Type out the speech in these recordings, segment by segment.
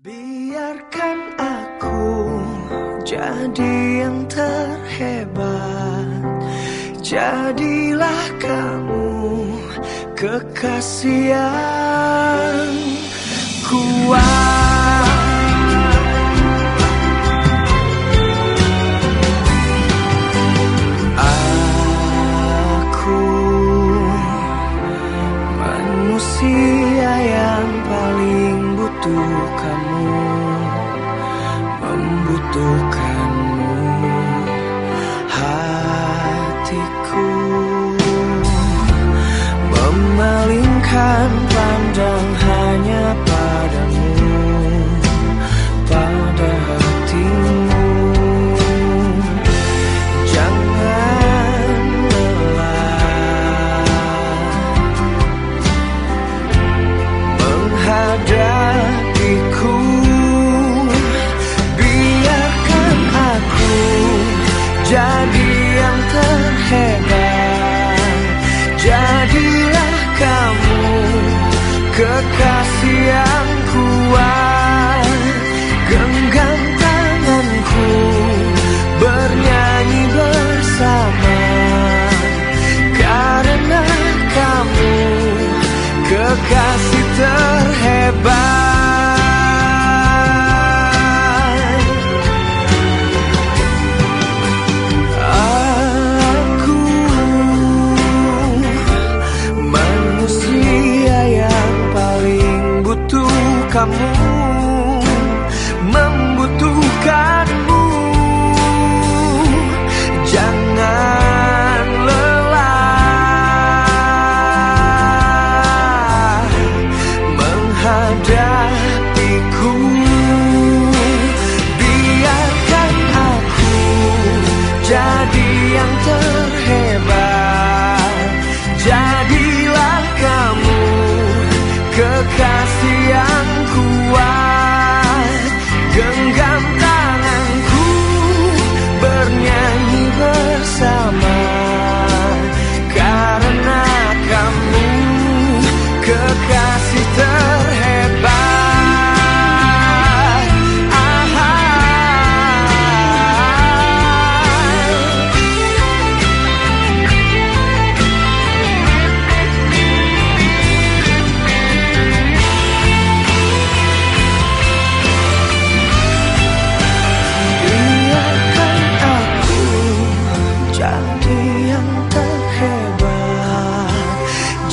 Biarkan aku jadi yang terhebat. Jadilah kamu kekasih yang kuat kamu membutuhkanmu hatiku memalingkan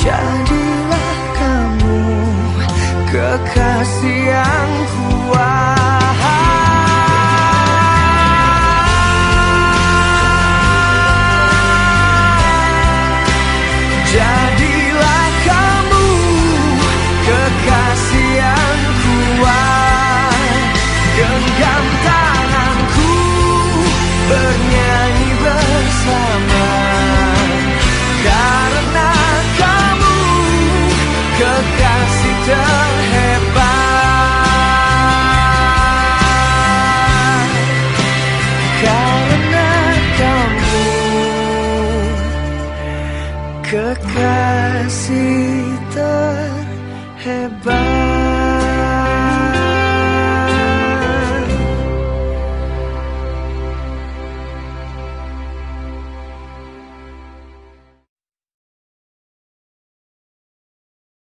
Jadilah kamu kekasih kekasih.